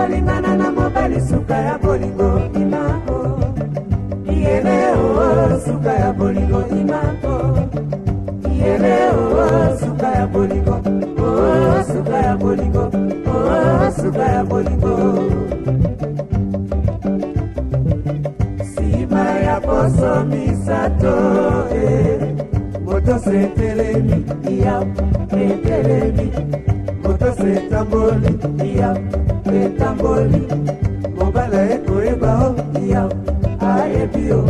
kolingana na mobali suka ya bolingo imako iyeleo suka ya bolingo imako iyeleo suka ya bolingo o suka ya bolingo o suka ya bolingo nsima ya poso misato eh. moto so etelemi ya etelemi motoso etamboli iya etamboli mobala ekoyeba o iya ayebi o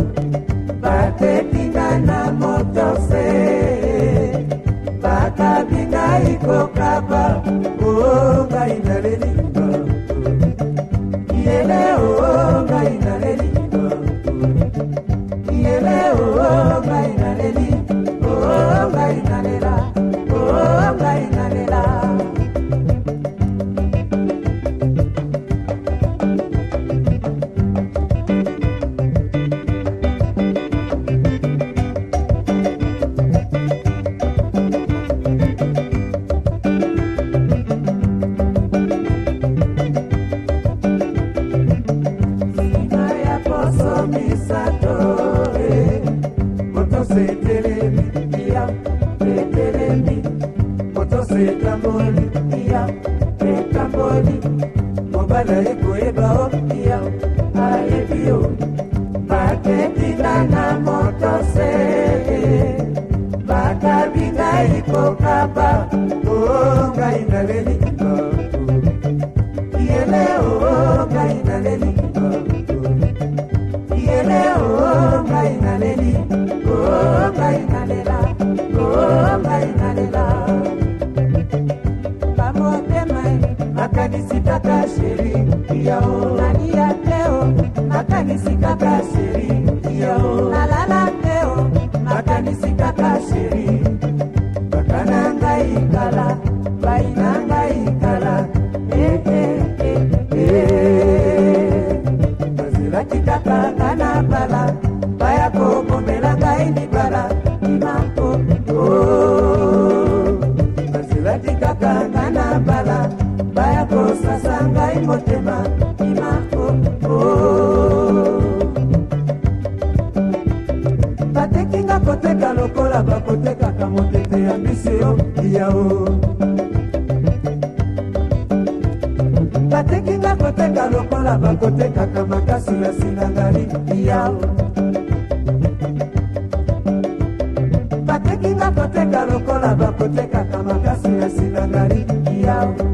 mpaka nisitaka shiri ndio tinga koteka lokola bakotekaka motete ya mbisi yo iyao batekinga koteka lokola bakotekaka makasi ya silangari iyao batekinga koteka lokola bakotekaka makasi ya silangari iyao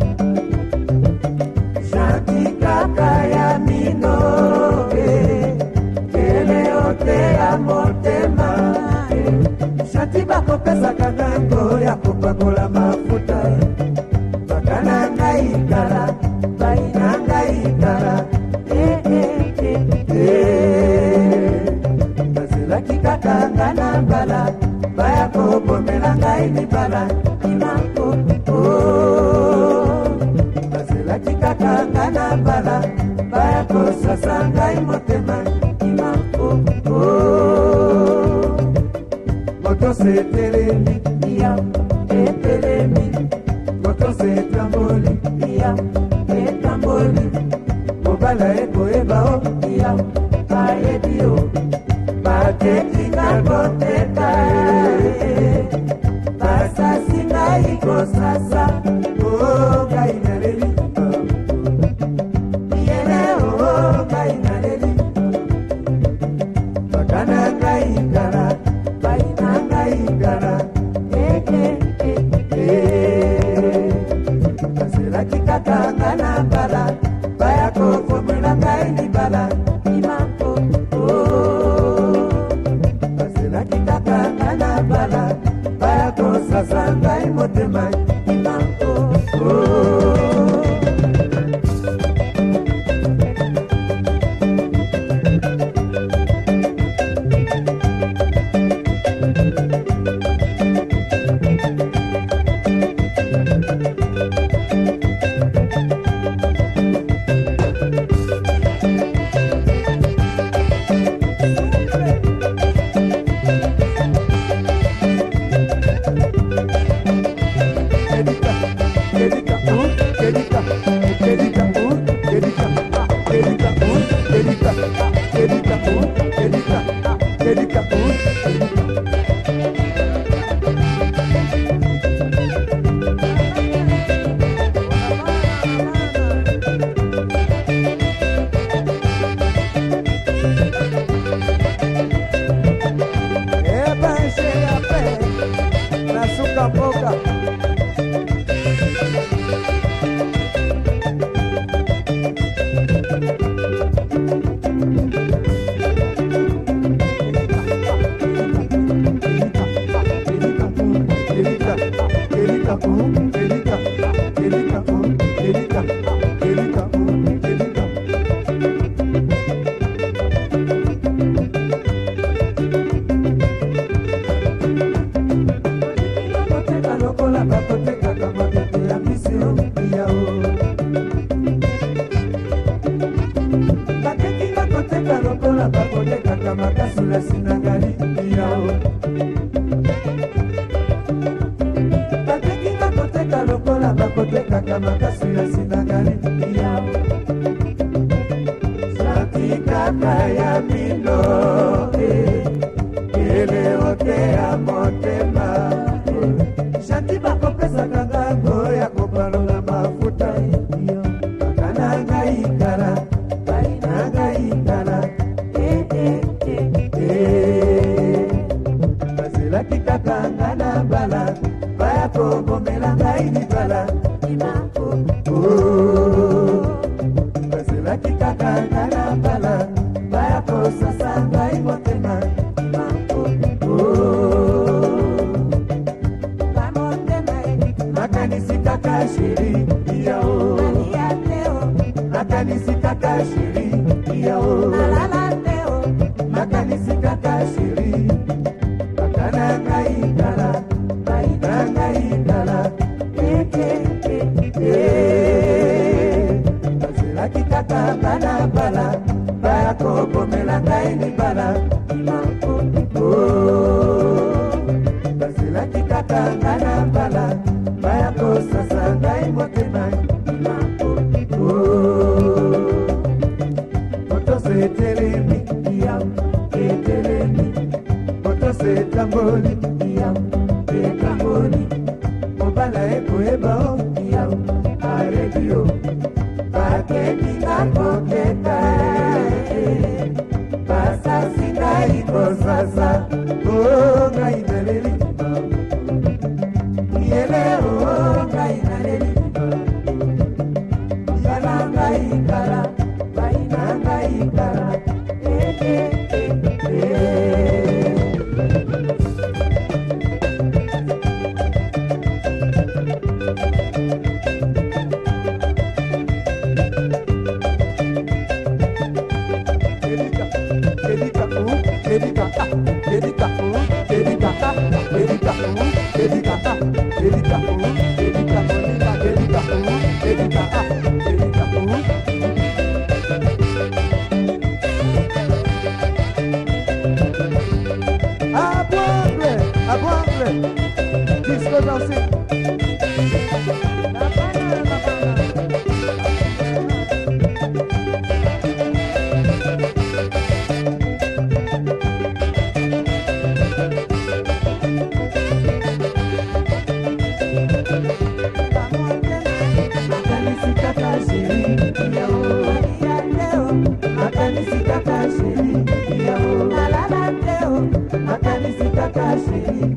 Oh, makasi etelemi ya etelemi makasi etamboli ya etamboli mobala ekoyeba o ya ayebi o batekinga koteta eh. basasi ngai kosasa kati kaka nga na bala baya kofumula ngai libala esindaka lipia batekinga koteka lokola bakotekaka makasi esindaka lipia soki kaka ya mino eleote eh, ya motema eh. shanti bakopesaka ngango ya kopalola mafuta eh. bakana ngai kala etamboli yam ekangoni mobala ekoyeba o yam aredio bakeninga koke I see.